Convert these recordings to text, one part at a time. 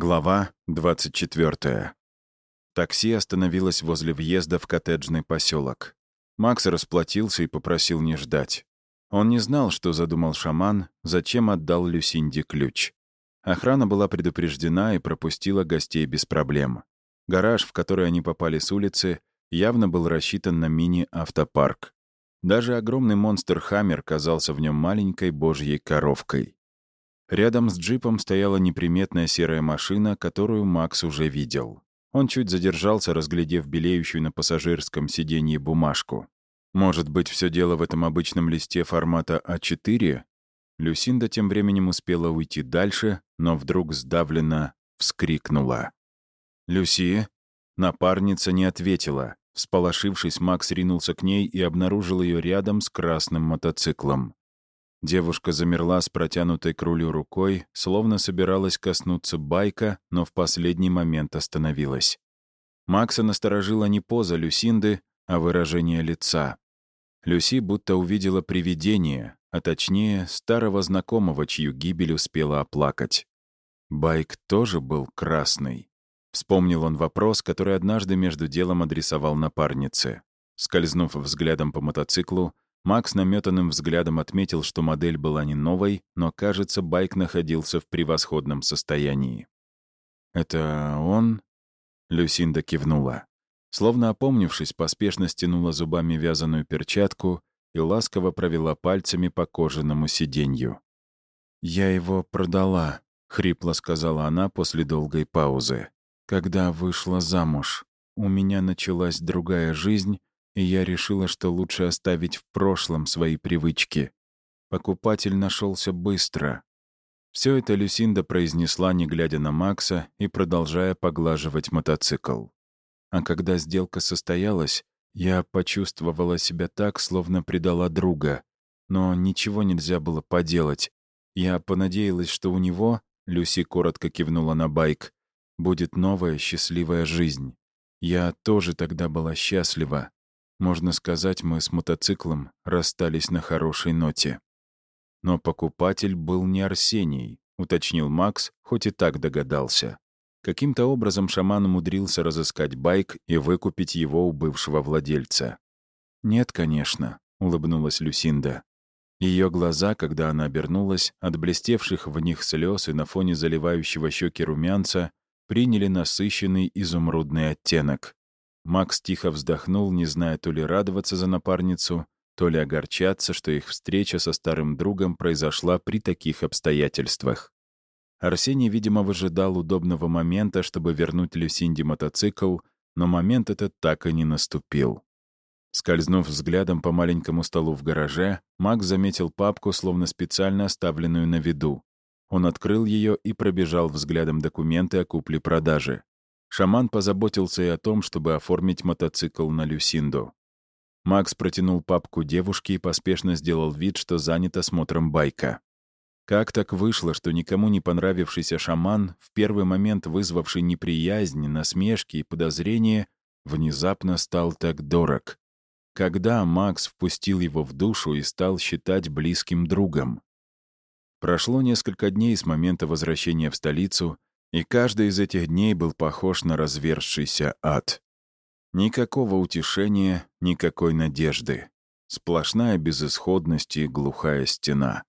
Глава 24. Такси остановилось возле въезда в коттеджный поселок. Макс расплатился и попросил не ждать. Он не знал, что задумал шаман, зачем отдал Люсинде ключ. Охрана была предупреждена и пропустила гостей без проблем. Гараж, в который они попали с улицы, явно был рассчитан на мини-автопарк. Даже огромный монстр «Хаммер» казался в нем маленькой божьей коровкой. Рядом с джипом стояла неприметная серая машина, которую Макс уже видел. Он чуть задержался, разглядев белеющую на пассажирском сиденье бумажку. Может быть, все дело в этом обычном листе формата А4? Люсинда тем временем успела уйти дальше, но вдруг сдавленно вскрикнула. «Люси?» Напарница не ответила. Всполошившись, Макс ринулся к ней и обнаружил ее рядом с красным мотоциклом. Девушка замерла с протянутой к рулю рукой, словно собиралась коснуться байка, но в последний момент остановилась. Макса насторожила не поза Люсинды, а выражение лица. Люси будто увидела привидение, а точнее, старого знакомого, чью гибель успела оплакать. Байк тоже был красный. Вспомнил он вопрос, который однажды между делом адресовал напарнице. Скользнув взглядом по мотоциклу, Макс наметанным взглядом отметил, что модель была не новой, но, кажется, байк находился в превосходном состоянии. «Это он?» Люсинда кивнула. Словно опомнившись, поспешно стянула зубами вязаную перчатку и ласково провела пальцами по кожаному сиденью. «Я его продала», — хрипло сказала она после долгой паузы. «Когда вышла замуж, у меня началась другая жизнь, и я решила, что лучше оставить в прошлом свои привычки. Покупатель нашелся быстро. Все это Люсинда произнесла, не глядя на Макса и продолжая поглаживать мотоцикл. А когда сделка состоялась, я почувствовала себя так, словно предала друга. Но ничего нельзя было поделать. Я понадеялась, что у него, Люси коротко кивнула на байк, будет новая счастливая жизнь. Я тоже тогда была счастлива. Можно сказать, мы с мотоциклом расстались на хорошей ноте. Но покупатель был не Арсений, уточнил Макс, хоть и так догадался. Каким-то образом шаман умудрился разыскать байк и выкупить его у бывшего владельца. «Нет, конечно», — улыбнулась Люсинда. Ее глаза, когда она обернулась, от блестевших в них слез и на фоне заливающего щеки румянца, приняли насыщенный изумрудный оттенок. Макс тихо вздохнул, не зная то ли радоваться за напарницу, то ли огорчаться, что их встреча со старым другом произошла при таких обстоятельствах. Арсений, видимо, выжидал удобного момента, чтобы вернуть Люсинде мотоцикл, но момент этот так и не наступил. Скользнув взглядом по маленькому столу в гараже, Макс заметил папку, словно специально оставленную на виду. Он открыл ее и пробежал взглядом документы о купле-продаже. Шаман позаботился и о том, чтобы оформить мотоцикл на Люсинду. Макс протянул папку девушке и поспешно сделал вид, что занят осмотром байка. Как так вышло, что никому не понравившийся шаман, в первый момент вызвавший неприязнь, насмешки и подозрения, внезапно стал так дорог? Когда Макс впустил его в душу и стал считать близким другом? Прошло несколько дней с момента возвращения в столицу, и каждый из этих дней был похож на разверзшийся ад. Никакого утешения, никакой надежды. Сплошная безысходность и глухая стена.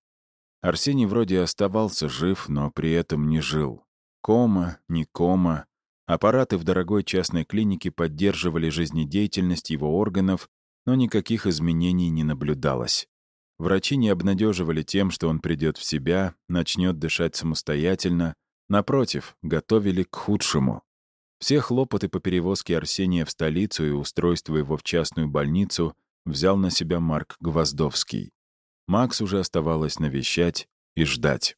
Арсений вроде оставался жив, но при этом не жил. Кома, не кома. Аппараты в дорогой частной клинике поддерживали жизнедеятельность его органов, но никаких изменений не наблюдалось. Врачи не обнадеживали тем, что он придет в себя, начнет дышать самостоятельно, Напротив, готовили к худшему. Все хлопоты по перевозке Арсения в столицу и устройство его в частную больницу взял на себя Марк Гвоздовский. Макс уже оставалось навещать и ждать.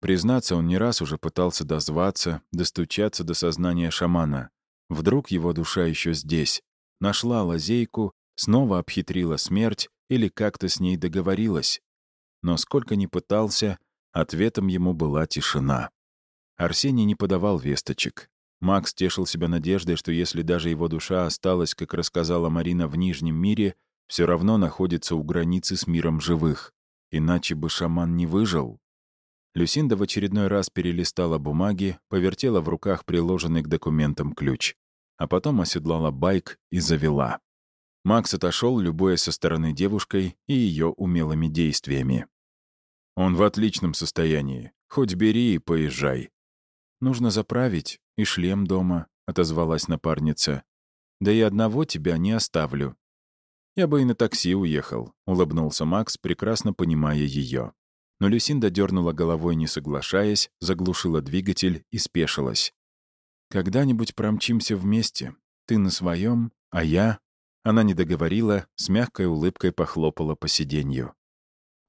Признаться, он не раз уже пытался дозваться, достучаться до сознания шамана. Вдруг его душа еще здесь. Нашла лазейку, снова обхитрила смерть или как-то с ней договорилась. Но сколько ни пытался, ответом ему была тишина. Арсений не подавал весточек. Макс тешил себя надеждой, что если даже его душа осталась, как рассказала Марина, в Нижнем мире, все равно находится у границы с миром живых. Иначе бы шаман не выжил. Люсинда в очередной раз перелистала бумаги, повертела в руках приложенный к документам ключ, а потом оседлала байк и завела. Макс отошел, любуя со стороны девушкой и ее умелыми действиями. «Он в отличном состоянии. Хоть бери и поезжай». «Нужно заправить, и шлем дома», — отозвалась напарница. «Да и одного тебя не оставлю». «Я бы и на такси уехал», — улыбнулся Макс, прекрасно понимая ее. Но Люсинда дернула головой, не соглашаясь, заглушила двигатель и спешилась. «Когда-нибудь промчимся вместе. Ты на своем, а я...» Она не договорила, с мягкой улыбкой похлопала по сиденью.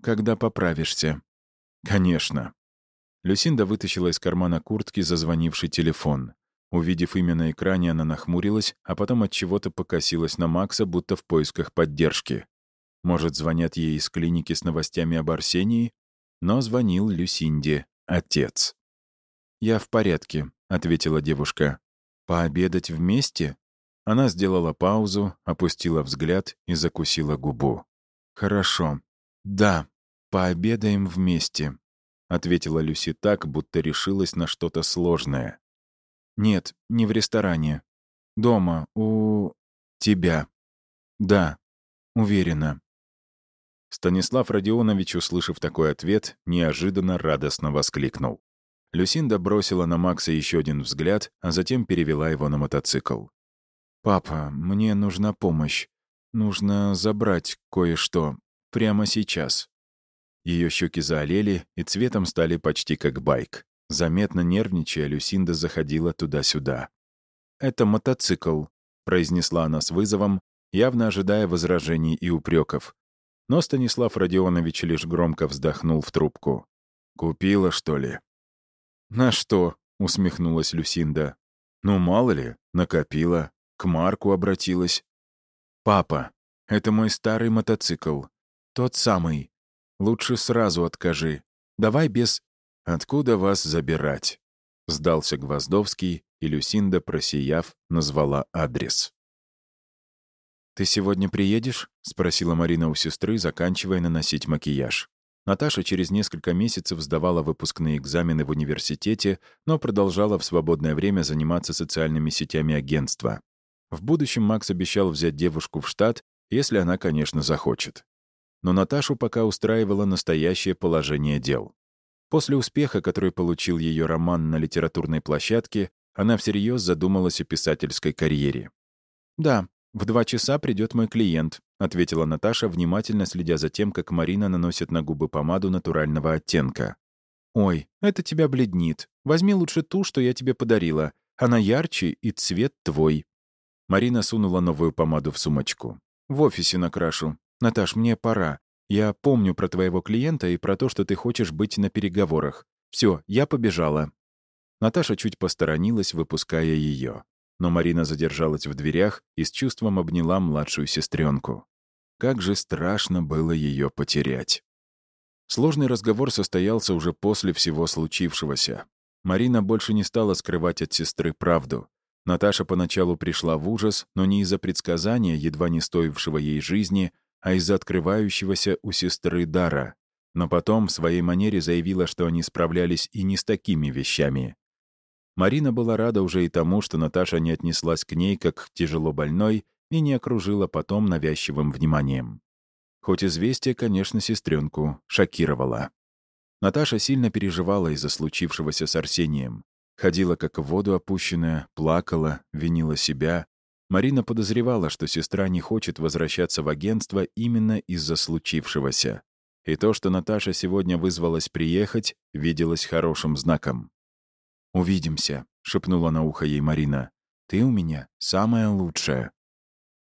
«Когда поправишься?» «Конечно». Люсинда вытащила из кармана куртки зазвонивший телефон. Увидев имя на экране, она нахмурилась, а потом от чего-то покосилась на Макса, будто в поисках поддержки. Может, звонят ей из клиники с новостями об Арсении? Но звонил Люсинде отец. «Я в порядке», — ответила девушка. «Пообедать вместе?» Она сделала паузу, опустила взгляд и закусила губу. «Хорошо. Да, пообедаем вместе», — ответила Люси так, будто решилась на что-то сложное. «Нет, не в ресторане. Дома, у... тебя. Да, уверена». Станислав Родионович, услышав такой ответ, неожиданно радостно воскликнул. Люсинда бросила на Макса еще один взгляд, а затем перевела его на мотоцикл. «Папа, мне нужна помощь. Нужно забрать кое-что. Прямо сейчас». Ее щеки заолели и цветом стали почти как байк. Заметно нервничая, Люсинда заходила туда-сюда. «Это мотоцикл», — произнесла она с вызовом, явно ожидая возражений и упреков. Но Станислав Родионович лишь громко вздохнул в трубку. «Купила, что ли?» «На что?» — усмехнулась Люсинда. «Ну, мало ли, накопила. К Марку обратилась. «Папа, это мой старый мотоцикл. Тот самый. Лучше сразу откажи. Давай без... Откуда вас забирать?» Сдался Гвоздовский, и Люсинда, просияв, назвала адрес. «Ты сегодня приедешь?» — спросила Марина у сестры, заканчивая наносить макияж. Наташа через несколько месяцев сдавала выпускные экзамены в университете, но продолжала в свободное время заниматься социальными сетями агентства. В будущем Макс обещал взять девушку в штат, если она, конечно, захочет. Но Наташу пока устраивало настоящее положение дел. После успеха, который получил ее роман на литературной площадке, она всерьез задумалась о писательской карьере. «Да, в два часа придет мой клиент», — ответила Наташа, внимательно следя за тем, как Марина наносит на губы помаду натурального оттенка. «Ой, это тебя бледнит. Возьми лучше ту, что я тебе подарила. Она ярче, и цвет твой». Марина сунула новую помаду в сумочку. «В офисе накрашу. Наташ, мне пора. Я помню про твоего клиента и про то, что ты хочешь быть на переговорах. Все, я побежала». Наташа чуть посторонилась, выпуская ее. Но Марина задержалась в дверях и с чувством обняла младшую сестренку. Как же страшно было ее потерять. Сложный разговор состоялся уже после всего случившегося. Марина больше не стала скрывать от сестры правду. Наташа поначалу пришла в ужас, но не из-за предсказания, едва не стоившего ей жизни, а из-за открывающегося у сестры дара. Но потом в своей манере заявила, что они справлялись и не с такими вещами. Марина была рада уже и тому, что Наташа не отнеслась к ней как к тяжело больной и не окружила потом навязчивым вниманием. Хоть известие, конечно, сестренку шокировало. Наташа сильно переживала из-за случившегося с Арсением. Ходила как в воду опущенная, плакала, винила себя. Марина подозревала, что сестра не хочет возвращаться в агентство именно из-за случившегося. И то, что Наташа сегодня вызвалась приехать, виделось хорошим знаком. «Увидимся», — шепнула на ухо ей Марина. «Ты у меня самая лучшая».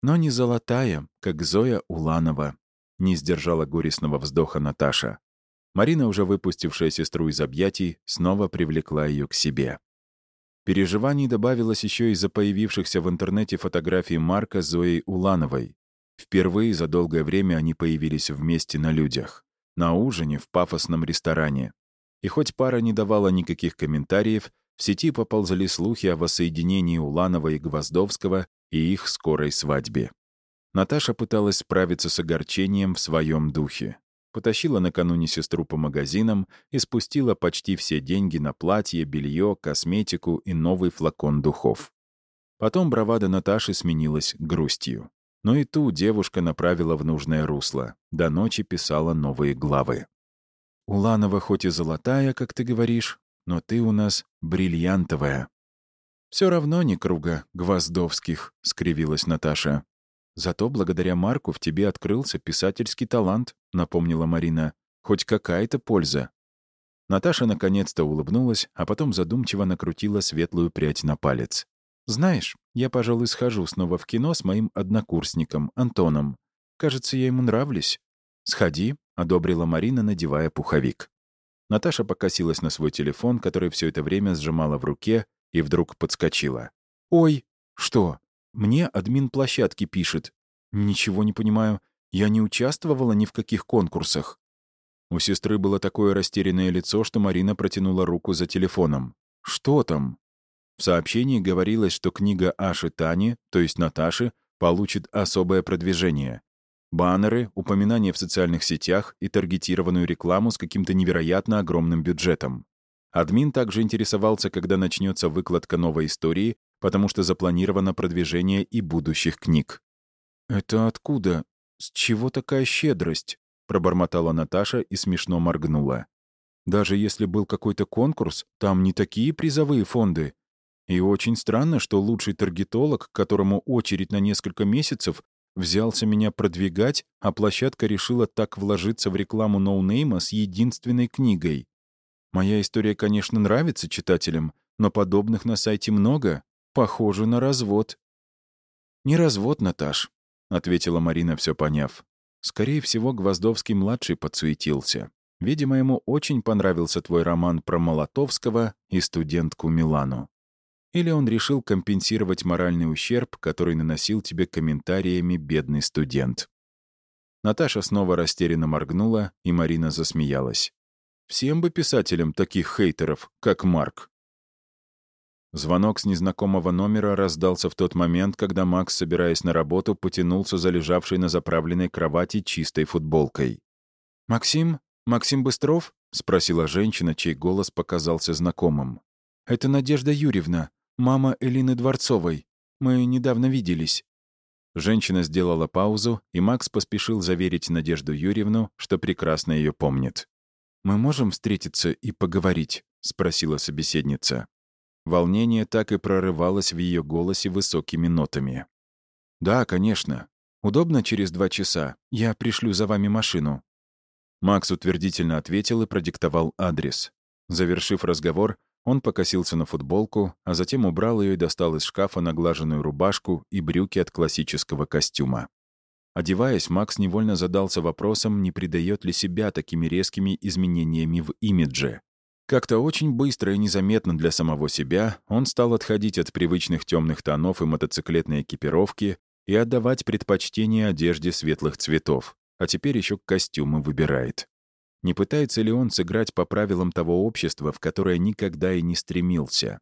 «Но не золотая, как Зоя Уланова», — не сдержала горестного вздоха Наташа. Марина, уже выпустившая сестру из объятий, снова привлекла ее к себе. Переживаний добавилось еще из-за появившихся в интернете фотографий Марка с Зоей Улановой. Впервые за долгое время они появились вместе на людях. На ужине в пафосном ресторане. И хоть пара не давала никаких комментариев, в сети поползли слухи о воссоединении Уланова и Гвоздовского и их скорой свадьбе. Наташа пыталась справиться с огорчением в своем духе. Потащила накануне сестру по магазинам и спустила почти все деньги на платье, белье, косметику и новый флакон духов. Потом бравада Наташи сменилась грустью. Но и ту девушка направила в нужное русло. До ночи писала новые главы. «Уланова хоть и золотая, как ты говоришь, но ты у нас бриллиантовая». «Все равно не круга Гвоздовских», — скривилась Наташа. «Зато благодаря Марку в тебе открылся писательский талант», — напомнила Марина. «Хоть какая-то польза». Наташа наконец-то улыбнулась, а потом задумчиво накрутила светлую прядь на палец. «Знаешь, я, пожалуй, схожу снова в кино с моим однокурсником, Антоном. Кажется, я ему нравлюсь». «Сходи», — одобрила Марина, надевая пуховик. Наташа покосилась на свой телефон, который все это время сжимала в руке, и вдруг подскочила. «Ой, что? Мне админ площадки пишет. Ничего не понимаю. Я не участвовала ни в каких конкурсах». У сестры было такое растерянное лицо, что Марина протянула руку за телефоном. «Что там?» В сообщении говорилось, что книга Аши Тани, то есть Наташи, получит особое продвижение. Баннеры, упоминания в социальных сетях и таргетированную рекламу с каким-то невероятно огромным бюджетом. Админ также интересовался, когда начнется выкладка новой истории, потому что запланировано продвижение и будущих книг. «Это откуда? С чего такая щедрость?» — пробормотала Наташа и смешно моргнула. «Даже если был какой-то конкурс, там не такие призовые фонды. И очень странно, что лучший таргетолог, которому очередь на несколько месяцев, взялся меня продвигать, а площадка решила так вложиться в рекламу ноунейма с единственной книгой. Моя история, конечно, нравится читателям, но подобных на сайте много. Похоже на развод. «Не развод, Наташ», — ответила Марина, все поняв. «Скорее всего, Гвоздовский-младший подсуетился. Видимо, ему очень понравился твой роман про Молотовского и студентку Милану. Или он решил компенсировать моральный ущерб, который наносил тебе комментариями бедный студент. Наташа снова растерянно моргнула, и Марина засмеялась. Всем бы писателям таких хейтеров, как Марк. Звонок с незнакомого номера раздался в тот момент, когда Макс, собираясь на работу, потянулся за лежавшей на заправленной кровати чистой футболкой. «Максим? Максим Быстров?» — спросила женщина, чей голос показался знакомым. «Это Надежда Юрьевна. Мама Элины Дворцовой. Мы недавно виделись». Женщина сделала паузу, и Макс поспешил заверить Надежду Юрьевну, что прекрасно ее помнит. «Мы можем встретиться и поговорить?» — спросила собеседница. Волнение так и прорывалось в ее голосе высокими нотами. «Да, конечно. Удобно через два часа. Я пришлю за вами машину». Макс утвердительно ответил и продиктовал адрес. Завершив разговор, он покосился на футболку, а затем убрал ее и достал из шкафа наглаженную рубашку и брюки от классического костюма. Одеваясь, Макс невольно задался вопросом, не придает ли себя такими резкими изменениями в имидже. Как-то очень быстро и незаметно для самого себя он стал отходить от привычных темных тонов и мотоциклетной экипировки и отдавать предпочтение одежде светлых цветов, а теперь еще костюмы выбирает. Не пытается ли он сыграть по правилам того общества, в которое никогда и не стремился?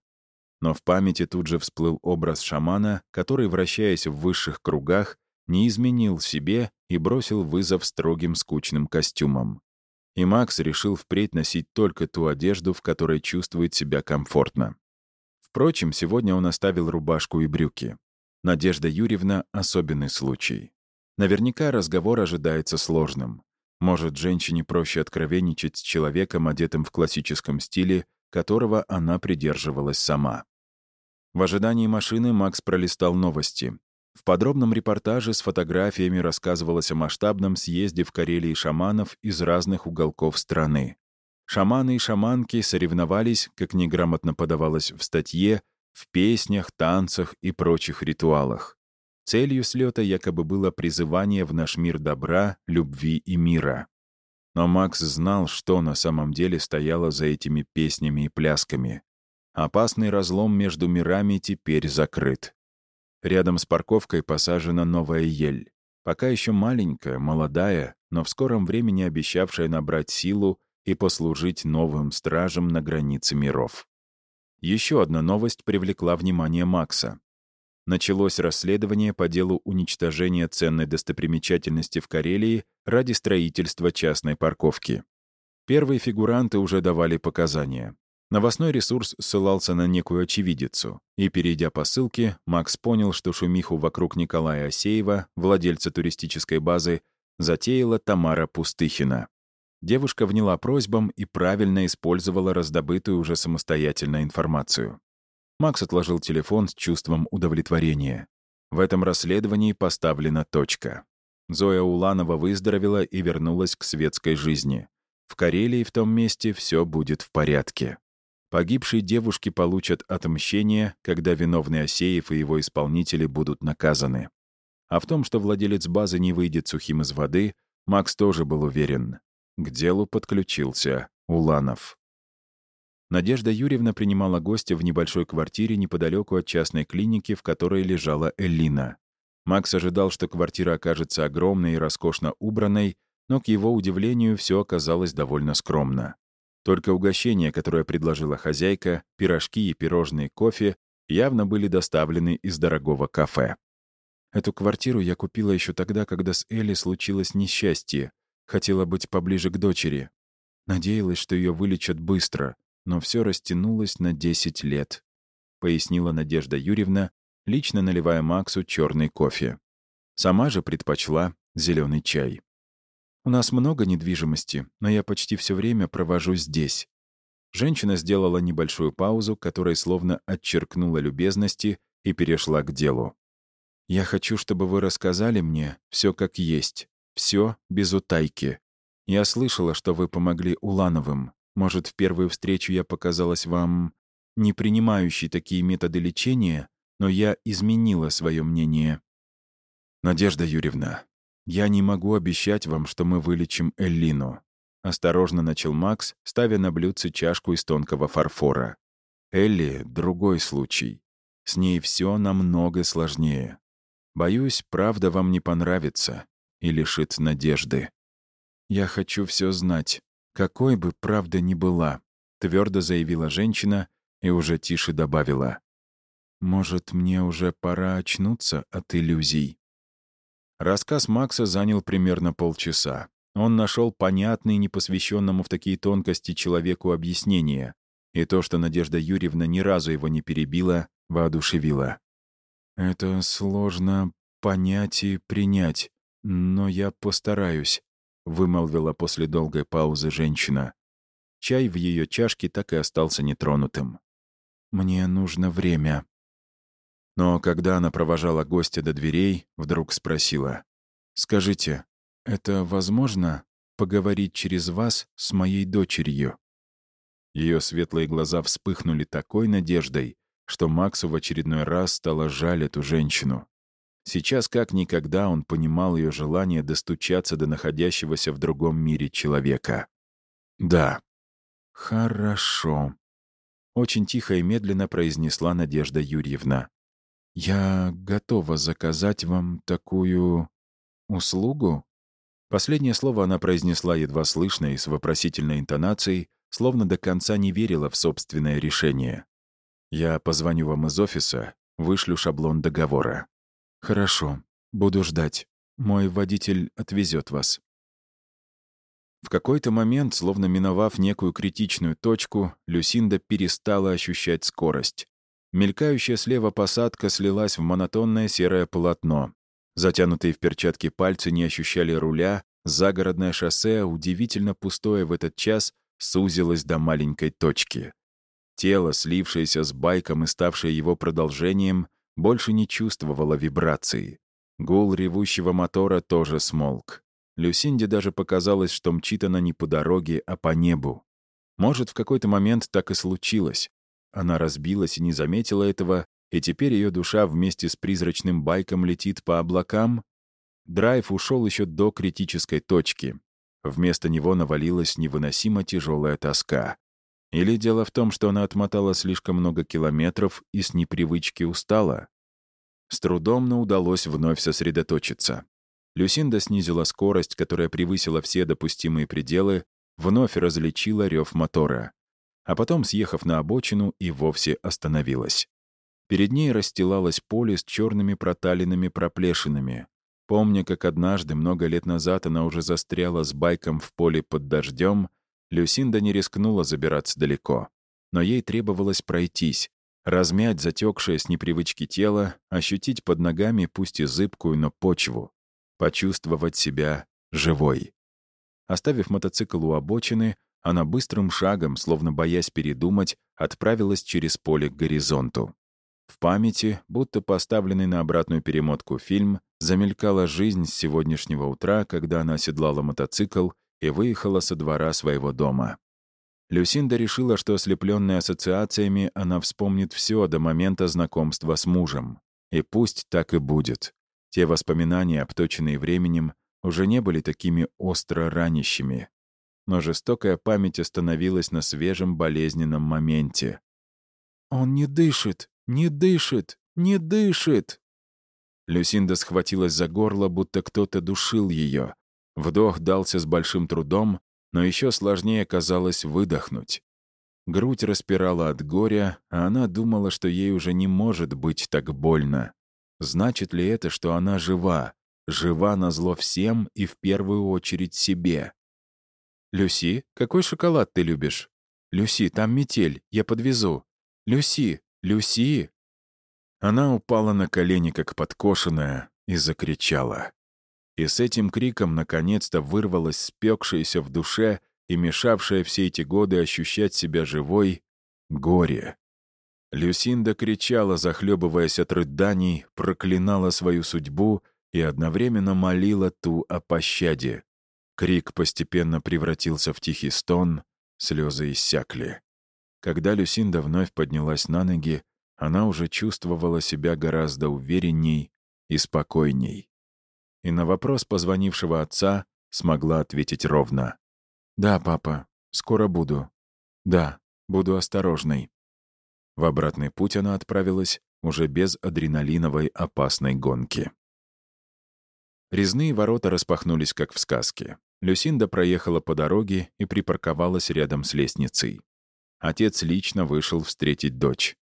Но в памяти тут же всплыл образ шамана, который, вращаясь в высших кругах, не изменил себе и бросил вызов строгим скучным костюмам. И Макс решил впредь носить только ту одежду, в которой чувствует себя комфортно. Впрочем, сегодня он оставил рубашку и брюки. Надежда Юрьевна — особенный случай. Наверняка разговор ожидается сложным. Может, женщине проще откровенничать с человеком, одетым в классическом стиле, которого она придерживалась сама. В ожидании машины Макс пролистал новости. В подробном репортаже с фотографиями рассказывалось о масштабном съезде в Карелии шаманов из разных уголков страны. Шаманы и шаманки соревновались, как неграмотно подавалось в статье, в песнях, танцах и прочих ритуалах. Целью слета якобы было призывание в наш мир добра, любви и мира. Но Макс знал, что на самом деле стояло за этими песнями и плясками. Опасный разлом между мирами теперь закрыт. Рядом с парковкой посажена новая ель. Пока еще маленькая, молодая, но в скором времени обещавшая набрать силу и послужить новым стражем на границе миров. Еще одна новость привлекла внимание Макса. началось расследование по делу уничтожения ценной достопримечательности в Карелии ради строительства частной парковки. Первые фигуранты уже давали показания. Новостной ресурс ссылался на некую очевидицу, и, перейдя по ссылке, Макс понял, что шумиху вокруг Николая Осеева, владельца туристической базы, затеяла Тамара Пустыхина. Девушка вняла просьбам и правильно использовала раздобытую уже самостоятельно информацию. Макс отложил телефон с чувством удовлетворения. В этом расследовании поставлена точка. Зоя Уланова выздоровела и вернулась к светской жизни. В Карелии в том месте все будет в порядке. Погибшие девушки получат отмщение, когда виновный Осеев и его исполнители будут наказаны. А в том, что владелец базы не выйдет сухим из воды, Макс тоже был уверен. К делу подключился Уланов. Надежда Юрьевна принимала гостя в небольшой квартире неподалеку от частной клиники, в которой лежала Эллина. Макс ожидал, что квартира окажется огромной и роскошно убранной, но, к его удивлению, все оказалось довольно скромно. Только угощения, которое предложила хозяйка, пирожки и пирожные кофе, явно были доставлены из дорогого кафе. Эту квартиру я купила еще тогда, когда с Элли случилось несчастье. Хотела быть поближе к дочери. Надеялась, что ее вылечат быстро, но все растянулось на 10 лет, пояснила Надежда Юрьевна, лично наливая Максу черный кофе. Сама же предпочла зеленый чай. У нас много недвижимости, но я почти все время провожу здесь». Женщина сделала небольшую паузу, которая словно отчеркнула любезности и перешла к делу. «Я хочу, чтобы вы рассказали мне все как есть, все без утайки. Я слышала, что вы помогли Улановым. Может, в первую встречу я показалась вам не принимающей такие методы лечения, но я изменила свое мнение». «Надежда Юрьевна, «Я не могу обещать вам, что мы вылечим Эллину», — осторожно начал Макс, ставя на блюдце чашку из тонкого фарфора. «Элли — другой случай. С ней все намного сложнее. Боюсь, правда вам не понравится и лишит надежды. Я хочу все знать, какой бы правда ни была», — твердо заявила женщина и уже тише добавила. «Может, мне уже пора очнуться от иллюзий?» Рассказ Макса занял примерно полчаса. Он нашел понятный непосвященному в такие тонкости человеку объяснение. И то, что Надежда Юрьевна ни разу его не перебила, воодушевило. «Это сложно понять и принять, но я постараюсь», — вымолвила после долгой паузы женщина. Чай в ее чашке так и остался нетронутым. «Мне нужно время», но когда она провожала гостя до дверей, вдруг спросила. «Скажите, это возможно поговорить через вас с моей дочерью?» Ее светлые глаза вспыхнули такой надеждой, что Максу в очередной раз стало жаль эту женщину. Сейчас как никогда он понимал ее желание достучаться до находящегося в другом мире человека. «Да». «Хорошо», — очень тихо и медленно произнесла Надежда Юрьевна. «Я готова заказать вам такую... услугу?» Последнее слово она произнесла едва слышно и с вопросительной интонацией, словно до конца не верила в собственное решение. «Я позвоню вам из офиса, вышлю шаблон договора». «Хорошо, буду ждать. Мой водитель отвезет вас». В какой-то момент, словно миновав некую критичную точку, Люсинда перестала ощущать скорость. Мелькающая слева посадка слилась в монотонное серое полотно. Затянутые в перчатки пальцы не ощущали руля, загородное шоссе, удивительно пустое в этот час, сузилось до маленькой точки. Тело, слившееся с байком и ставшее его продолжением, больше не чувствовало вибрации. Гул ревущего мотора тоже смолк. Люсинде даже показалось, что мчит она не по дороге, а по небу. Может, в какой-то момент так и случилось. Она разбилась и не заметила этого, и теперь ее душа вместе с призрачным байком летит по облакам? Драйв ушел еще до критической точки. Вместо него навалилась невыносимо тяжелая тоска. Или дело в том, что она отмотала слишком много километров и с непривычки устала? С трудом, но удалось вновь сосредоточиться. Люсинда снизила скорость, которая превысила все допустимые пределы, вновь различила рев мотора а потом, съехав на обочину, и вовсе остановилась. Перед ней расстилалось поле с черными проталинами проплешинами. Помня, как однажды, много лет назад, она уже застряла с байком в поле под дождем, Люсинда не рискнула забираться далеко. Но ей требовалось пройтись, размять затекшее с непривычки тело, ощутить под ногами пусть и зыбкую, но почву, почувствовать себя живой. Оставив мотоцикл у обочины, она быстрым шагом, словно боясь передумать, отправилась через поле к горизонту. В памяти, будто поставленный на обратную перемотку фильм, замелькала жизнь с сегодняшнего утра, когда она оседлала мотоцикл и выехала со двора своего дома. Люсинда решила, что ослепленная ассоциациями она вспомнит все до момента знакомства с мужем. И пусть так и будет. Те воспоминания, обточенные временем, уже не были такими остро ранящими. Но жестокая память остановилась на свежем болезненном моменте. «Он не дышит! Не дышит! Не дышит!» Люсинда схватилась за горло, будто кто-то душил ее. Вдох дался с большим трудом, но еще сложнее казалось выдохнуть. Грудь распирала от горя, а она думала, что ей уже не может быть так больно. Значит ли это, что она жива? Жива на зло всем и в первую очередь себе? «Люси, какой шоколад ты любишь?» «Люси, там метель, я подвезу». «Люси, Люси!» Она упала на колени, как подкошенная, и закричала. И с этим криком наконец-то вырвалось спекшееся в душе и мешавшее все эти годы ощущать себя живой горе. Люсинда кричала, захлебываясь от рыданий, проклинала свою судьбу и одновременно молила ту о пощаде. Крик постепенно превратился в тихий стон, слезы иссякли. Когда Люсинда вновь поднялась на ноги, она уже чувствовала себя гораздо уверенней и спокойней. И на вопрос позвонившего отца смогла ответить ровно. «Да, папа, скоро буду. Да, буду осторожной». В обратный путь она отправилась уже без адреналиновой опасной гонки. Резные ворота распахнулись, как в сказке. Люсинда проехала по дороге и припарковалась рядом с лестницей. Отец лично вышел встретить дочь.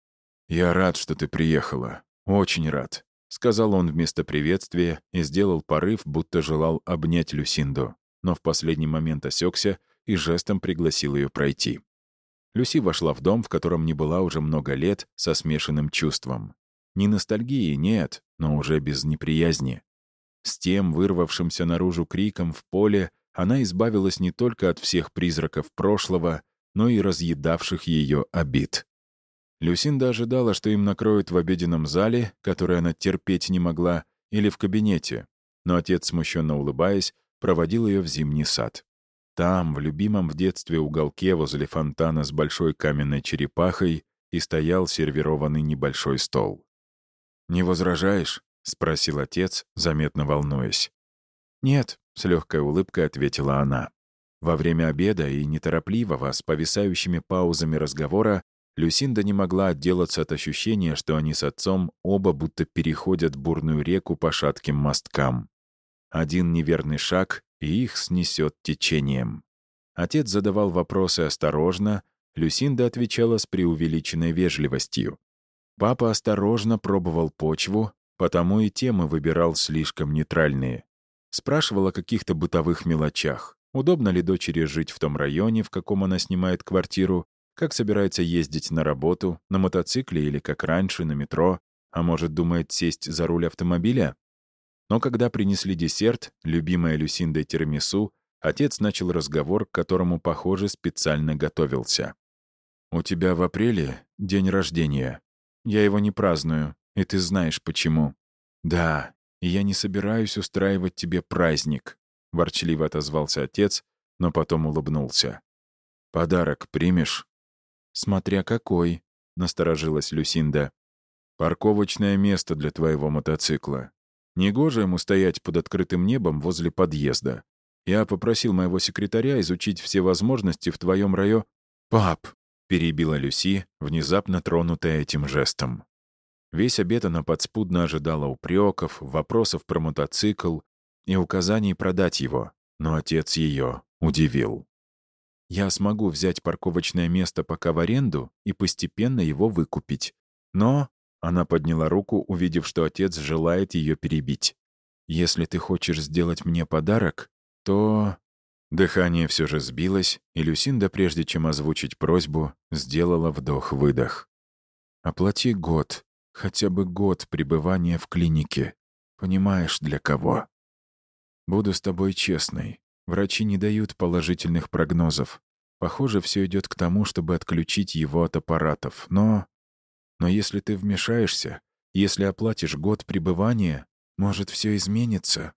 «Я рад, что ты приехала. Очень рад», — сказал он вместо приветствия и сделал порыв, будто желал обнять Люсинду, но в последний момент осекся и жестом пригласил ее пройти. Люси вошла в дом, в котором не была уже много лет, со смешанным чувством. Не ностальгии, нет, но уже без неприязни. С тем вырвавшимся наружу криком в поле она избавилась не только от всех призраков прошлого, но и разъедавших ее обид. Люсинда ожидала, что им накроют в обеденном зале, который она терпеть не могла, или в кабинете, но отец, смущенно улыбаясь, проводил ее в зимний сад. Там, в любимом в детстве уголке возле фонтана с большой каменной черепахой, и стоял сервированный небольшой стол. «Не возражаешь?» — спросил отец, заметно волнуясь. «Нет», — с легкой улыбкой ответила она. Во время обеда и неторопливого, с повисающими паузами разговора, Люсинда не могла отделаться от ощущения, что они с отцом оба будто переходят бурную реку по шатким мосткам. Один неверный шаг, и их снесет течением. Отец задавал вопросы осторожно, Люсинда отвечала с преувеличенной вежливостью. Папа осторожно пробовал почву, потому и темы выбирал слишком нейтральные. Спрашивал о каких-то бытовых мелочах. Удобно ли дочери жить в том районе, в каком она снимает квартиру, как собирается ездить на работу, на мотоцикле или, как раньше, на метро, а может, думает сесть за руль автомобиля? Но когда принесли десерт, любимая Люсиндой тирамису, отец начал разговор, к которому, похоже, специально готовился. «У тебя в апреле день рождения. Я его не праздную, и ты знаешь почему». «Да, я не собираюсь устраивать тебе праздник», — ворчливо отозвался отец, но потом улыбнулся. «Подарок примешь?» «Смотря какой», — насторожилась Люсинда. «Парковочное место для твоего мотоцикла. Негоже ему стоять под открытым небом возле подъезда. Я попросил моего секретаря изучить все возможности в твоем районе...» «Пап!» — перебила Люси, внезапно тронутая этим жестом. Весь обед она подспудно ожидала упреков, вопросов про мотоцикл и указаний продать его, но отец ее удивил. Я смогу взять парковочное место пока в аренду и постепенно его выкупить. Но, Она подняла руку, увидев, что отец желает ее перебить. «Если ты хочешь сделать мне подарок, то...» Дыхание все же сбилось, и Люсинда, прежде чем озвучить просьбу, сделала вдох-выдох. «Оплати год, хотя бы год пребывания в клинике. Понимаешь, для кого?» «Буду с тобой честной. Врачи не дают положительных прогнозов. Похоже, все идет к тому, чтобы отключить его от аппаратов. Но... Но если ты вмешаешься, если оплатишь год пребывания, может, все изменится?»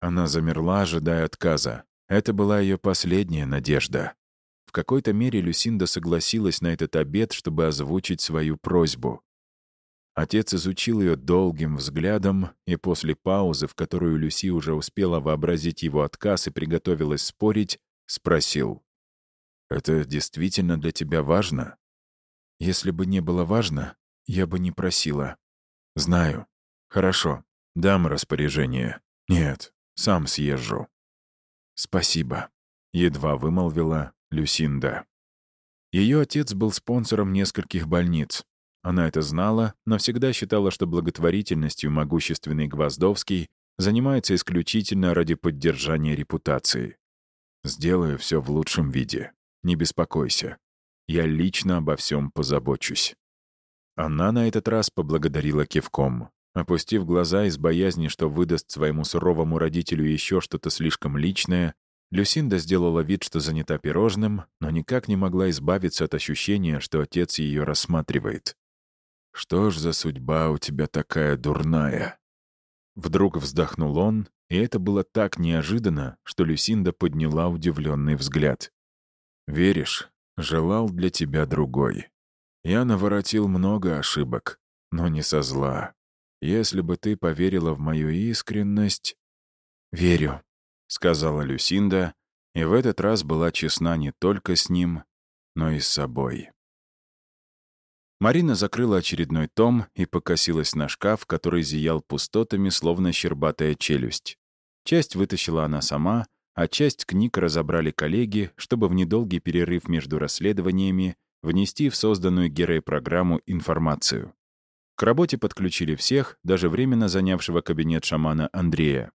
Она замерла, ожидая отказа. Это была ее последняя надежда. В какой-то мере Люсинда согласилась на этот обед, чтобы озвучить свою просьбу. Отец изучил ее долгим взглядом, и после паузы, в которую Люси уже успела вообразить его отказ и приготовилась спорить, спросил. «Это действительно для тебя важно?» «Если бы не было важно, я бы не просила». «Знаю. Хорошо. Дам распоряжение. Нет, сам съезжу». «Спасибо», — едва вымолвила Люсинда. Ее отец был спонсором нескольких больниц. Она это знала, но всегда считала, что благотворительностью могущественный Гвоздовский занимается исключительно ради поддержания репутации. «Сделаю все в лучшем виде. Не беспокойся. Я лично обо всем позабочусь». Она на этот раз поблагодарила кивком. Опустив глаза из боязни, что выдаст своему суровому родителю еще что-то слишком личное, Люсинда сделала вид, что занята пирожным, но никак не могла избавиться от ощущения, что отец ее рассматривает. «Что ж за судьба у тебя такая дурная?» Вдруг вздохнул он, и это было так неожиданно, что Люсинда подняла удивленный взгляд. «Веришь, желал для тебя другой. Я наворотил много ошибок, но не со зла. Если бы ты поверила в мою искренность...» «Верю», — сказала Люсинда, и в этот раз была честна не только с ним, но и с собой. Марина закрыла очередной том и покосилась на шкаф, который зиял пустотами, словно щербатая челюсть. Часть вытащила она сама, а часть книг разобрали коллеги, чтобы в недолгий перерыв между расследованиями внести в созданную Герой программу информацию. К работе подключили всех, даже временно занявшего кабинет шамана Андрея.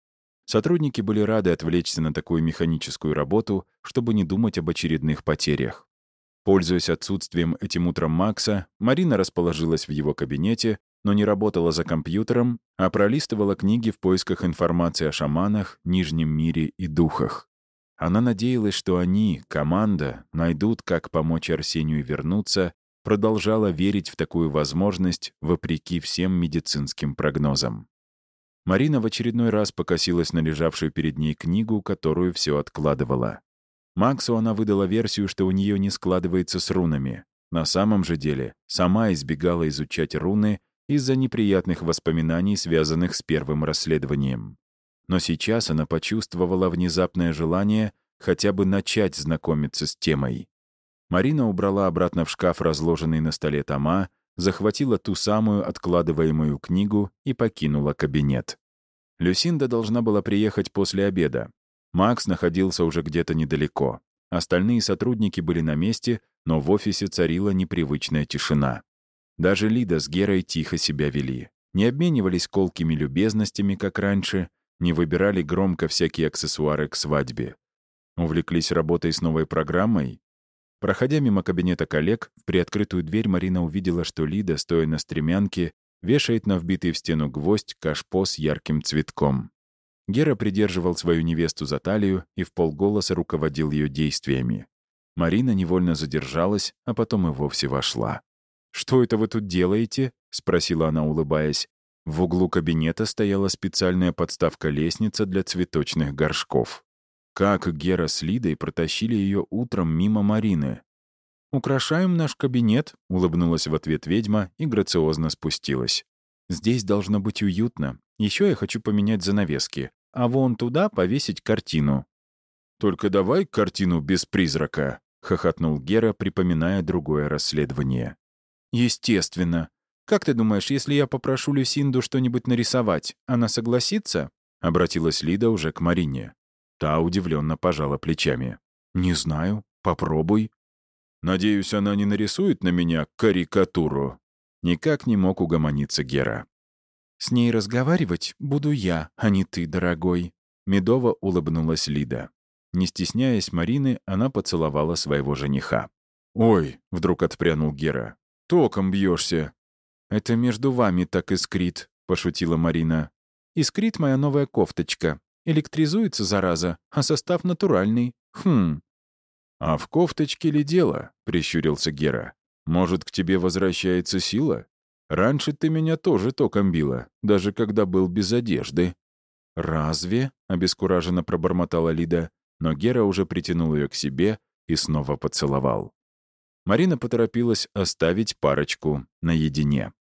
Сотрудники были рады отвлечься на такую механическую работу, чтобы не думать об очередных потерях. Пользуясь отсутствием этим утром Макса, Марина расположилась в его кабинете, но не работала за компьютером, а пролистывала книги в поисках информации о шаманах, Нижнем мире и духах. Она надеялась, что они, команда, найдут, как помочь Арсению вернуться продолжала верить в такую возможность вопреки всем медицинским прогнозам. Марина в очередной раз покосилась на лежавшую перед ней книгу, которую все откладывала. Максу она выдала версию, что у нее не складывается с рунами. На самом же деле, сама избегала изучать руны из-за неприятных воспоминаний, связанных с первым расследованием. Но сейчас она почувствовала внезапное желание хотя бы начать знакомиться с темой. Марина убрала обратно в шкаф разложенный на столе тома, захватила ту самую откладываемую книгу и покинула кабинет. Люсинда должна была приехать после обеда. Макс находился уже где-то недалеко. Остальные сотрудники были на месте, но в офисе царила непривычная тишина. Даже Лида с Герой тихо себя вели. Не обменивались колкими любезностями, как раньше, не выбирали громко всякие аксессуары к свадьбе. Увлеклись работой с новой программой Проходя мимо кабинета коллег, в приоткрытую дверь Марина увидела, что Лида, стоя на стремянке, вешает на вбитый в стену гвоздь кашпо с ярким цветком. Гера придерживал свою невесту за талию и в полголоса руководил ее действиями. Марина невольно задержалась, а потом и вовсе вошла. «Что это вы тут делаете?» — спросила она, улыбаясь. В углу кабинета стояла специальная подставка лестница для цветочных горшков. Как Гера с Лидой протащили ее утром мимо Марины. «Украшаем наш кабинет», — улыбнулась в ответ ведьма и грациозно спустилась. «Здесь должно быть уютно. Еще я хочу поменять занавески, а вон туда повесить картину». «Только давай картину без призрака», — хохотнул Гера, припоминая другое расследование. «Естественно. Как ты думаешь, если я попрошу Люсинду что-нибудь нарисовать, она согласится?» — обратилась Лида уже к Марине. Та удивленно пожала плечами. «Не знаю. Попробуй». «Надеюсь, она не нарисует на меня карикатуру?» Никак не мог угомониться Гера. «С ней разговаривать буду я, а не ты, дорогой», — медово улыбнулась Лида. Не стесняясь Марины, она поцеловала своего жениха. «Ой!» — вдруг отпрянул Гера. «Током бьешься. «Это между вами так искрит», — пошутила Марина. «Искрит моя новая кофточка. Электризуется, зараза, а состав натуральный. Хм». «А в кофточке ли дело?» — прищурился Гера. «Может, к тебе возвращается сила? Раньше ты меня тоже током била, даже когда был без одежды». «Разве?» — обескураженно пробормотала Лида, но Гера уже притянул ее к себе и снова поцеловал. Марина поторопилась оставить парочку наедине.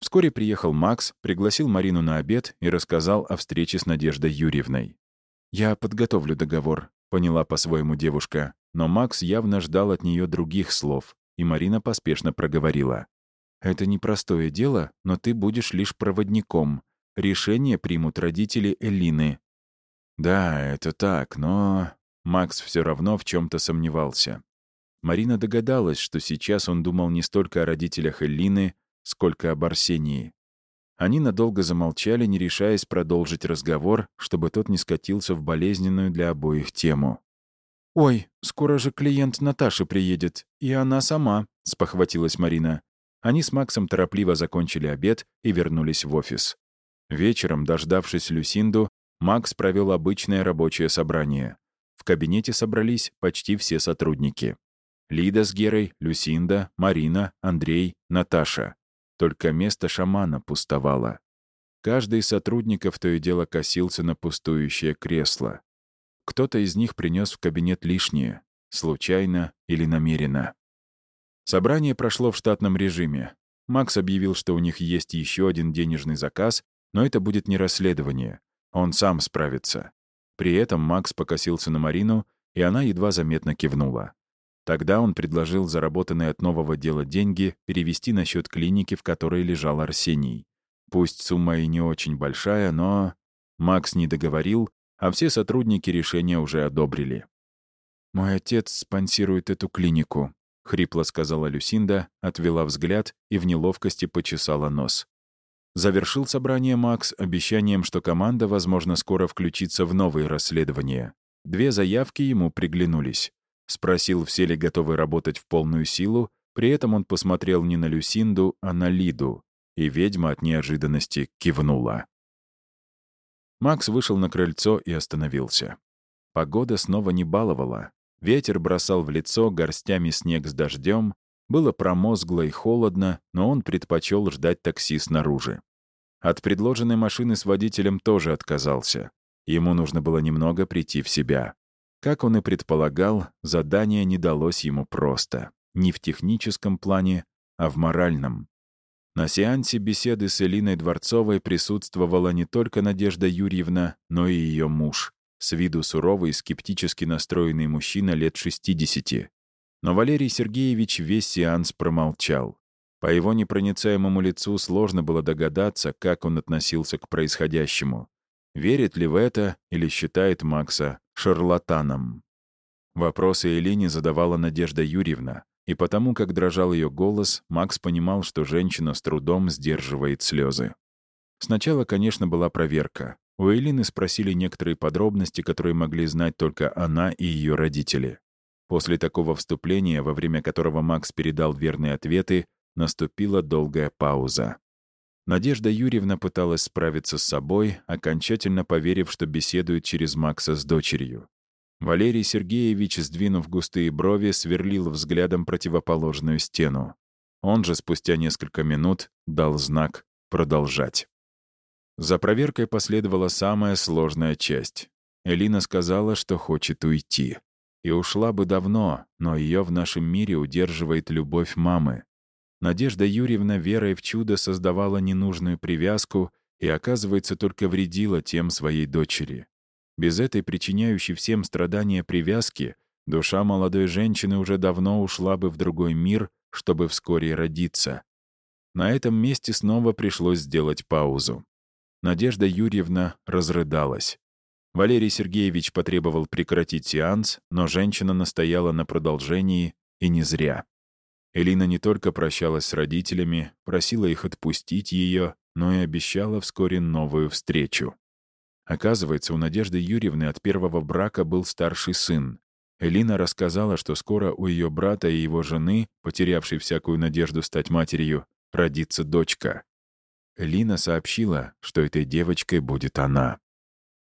Вскоре приехал Макс, пригласил Марину на обед и рассказал о встрече с Надеждой Юрьевной. «Я подготовлю договор», — поняла по-своему девушка, но Макс явно ждал от нее других слов, и Марина поспешно проговорила. «Это непростое дело, но ты будешь лишь проводником. Решение примут родители Элины». «Да, это так, но...» Макс все равно в чем то сомневался. Марина догадалась, что сейчас он думал не столько о родителях Эллины, сколько об Арсении. Они надолго замолчали, не решаясь продолжить разговор, чтобы тот не скатился в болезненную для обоих тему. «Ой, скоро же клиент Наташи приедет, и она сама», — спохватилась Марина. Они с Максом торопливо закончили обед и вернулись в офис. Вечером, дождавшись Люсинду, Макс провел обычное рабочее собрание. В кабинете собрались почти все сотрудники. Лида с Герой, Люсинда, Марина, Андрей, Наташа. Только место шамана пустовало. Каждый из сотрудников то и дело косился на пустующее кресло. Кто-то из них принес в кабинет лишнее, случайно или намеренно. Собрание прошло в штатном режиме. Макс объявил, что у них есть еще один денежный заказ, но это будет не расследование. Он сам справится. При этом Макс покосился на Марину, и она едва заметно кивнула. Тогда он предложил заработанные от нового дела деньги перевести на счет клиники, в которой лежал Арсений. Пусть сумма и не очень большая, но... Макс не договорил, а все сотрудники решения уже одобрили. «Мой отец спонсирует эту клинику», — хрипло сказала Люсинда, отвела взгляд и в неловкости почесала нос. Завершил собрание Макс обещанием, что команда, возможно, скоро включится в новые расследования. Две заявки ему приглянулись. Спросил, все ли готовы работать в полную силу, при этом он посмотрел не на Люсинду, а на Лиду, и ведьма от неожиданности кивнула. Макс вышел на крыльцо и остановился. Погода снова не баловала. Ветер бросал в лицо горстями снег с дождем, было промозгло и холодно, но он предпочел ждать такси снаружи. От предложенной машины с водителем тоже отказался. Ему нужно было немного прийти в себя. Как он и предполагал, задание не далось ему просто. Не в техническом плане, а в моральном. На сеансе беседы с Элиной Дворцовой присутствовала не только Надежда Юрьевна, но и ее муж, с виду суровый скептически настроенный мужчина лет 60. Но Валерий Сергеевич весь сеанс промолчал. По его непроницаемому лицу сложно было догадаться, как он относился к происходящему. Верит ли в это или считает Макса шарлатаном. Вопросы Элине задавала Надежда Юрьевна, и потому, как дрожал ее голос, Макс понимал, что женщина с трудом сдерживает слезы. Сначала, конечно, была проверка. У Элины спросили некоторые подробности, которые могли знать только она и ее родители. После такого вступления, во время которого Макс передал верные ответы, наступила долгая пауза. Надежда Юрьевна пыталась справиться с собой, окончательно поверив, что беседует через Макса с дочерью. Валерий Сергеевич, сдвинув густые брови, сверлил взглядом противоположную стену. Он же спустя несколько минут дал знак «продолжать». За проверкой последовала самая сложная часть. Элина сказала, что хочет уйти. И ушла бы давно, но ее в нашем мире удерживает любовь мамы. Надежда Юрьевна верой в чудо создавала ненужную привязку и, оказывается, только вредила тем своей дочери. Без этой причиняющей всем страдания привязки душа молодой женщины уже давно ушла бы в другой мир, чтобы вскоре родиться. На этом месте снова пришлось сделать паузу. Надежда Юрьевна разрыдалась. Валерий Сергеевич потребовал прекратить сеанс, но женщина настояла на продолжении, и не зря. Элина не только прощалась с родителями, просила их отпустить ее, но и обещала вскоре новую встречу. Оказывается, у Надежды Юрьевны от первого брака был старший сын. Элина рассказала, что скоро у ее брата и его жены, потерявшей всякую надежду стать матерью, родится дочка. Элина сообщила, что этой девочкой будет она.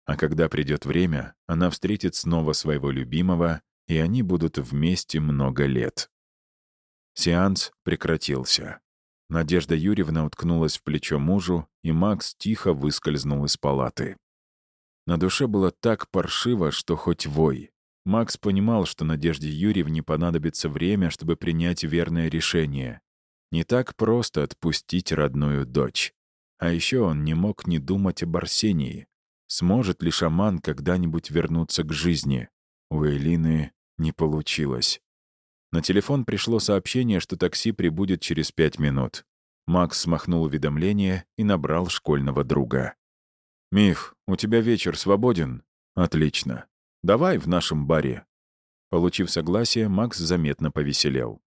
А когда придет время, она встретит снова своего любимого, и они будут вместе много лет. Сеанс прекратился. Надежда Юрьевна уткнулась в плечо мужу, и Макс тихо выскользнул из палаты. На душе было так паршиво, что хоть вой. Макс понимал, что Надежде Юрьевне понадобится время, чтобы принять верное решение. Не так просто отпустить родную дочь. А еще он не мог не думать об Арсении. Сможет ли шаман когда-нибудь вернуться к жизни? У Элины не получилось. На телефон пришло сообщение, что такси прибудет через пять минут. Макс смахнул уведомление и набрал школьного друга. «Мих, у тебя вечер свободен?» «Отлично. Давай в нашем баре». Получив согласие, Макс заметно повеселел.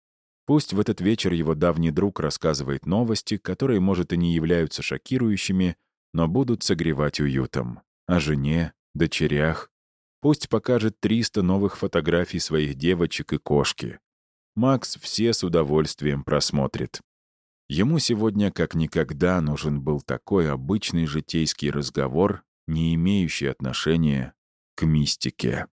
Пусть в этот вечер его давний друг рассказывает новости, которые, может, и не являются шокирующими, но будут согревать уютом. О жене, дочерях. Пусть покажет 300 новых фотографий своих девочек и кошки. Макс все с удовольствием просмотрит. Ему сегодня как никогда нужен был такой обычный житейский разговор, не имеющий отношения к мистике.